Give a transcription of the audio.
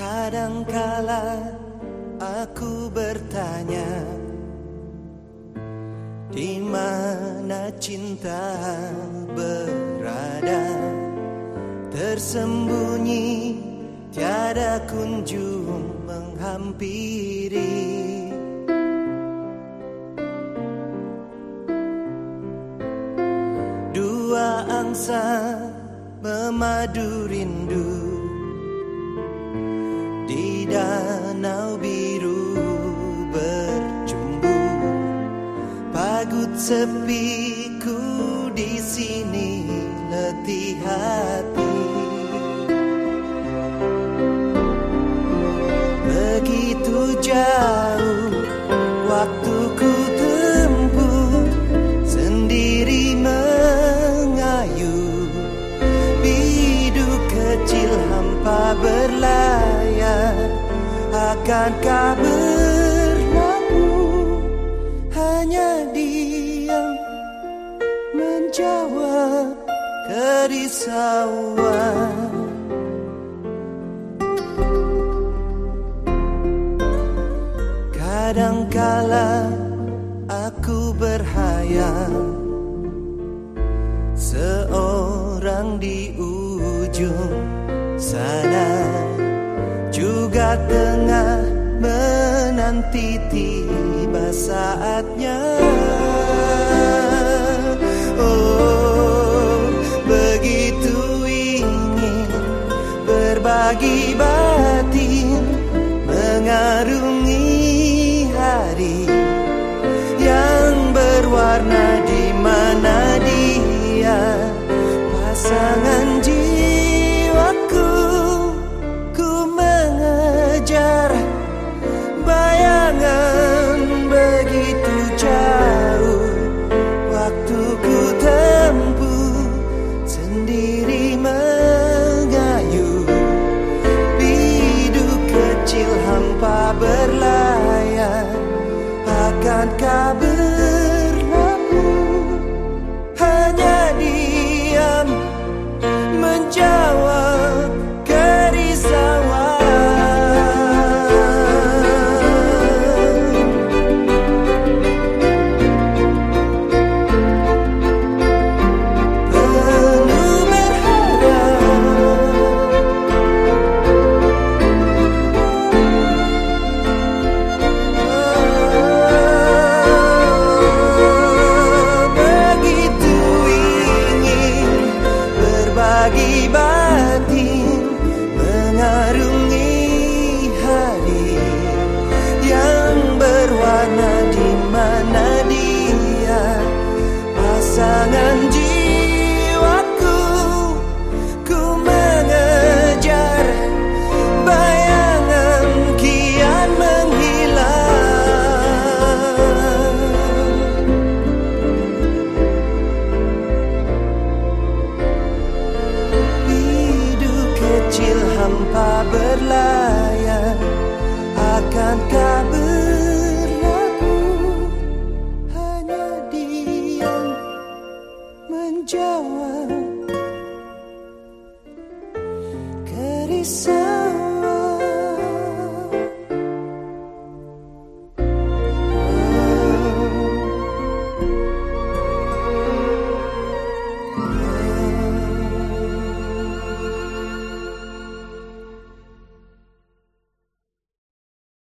Kadangkala aku bertanya di mana cinta berada? Tersembunyi tiada kunjung menghampiri. Dua angsa memadu rindu Di danau biru berjumbu. Pagut sepiku di sini letih hati. Begitu jauh Akankah berlabuh Hanya diam menjawab kerisauan. Kadangkala aku berhayal Seorang di ujung sana tengah menanti tiba saatnya. Oh begitu ingin berbagi batin Mengarungi hari yang berwarna di mana dia. Pasangan jiwa akan kabel. menjawab kerisau.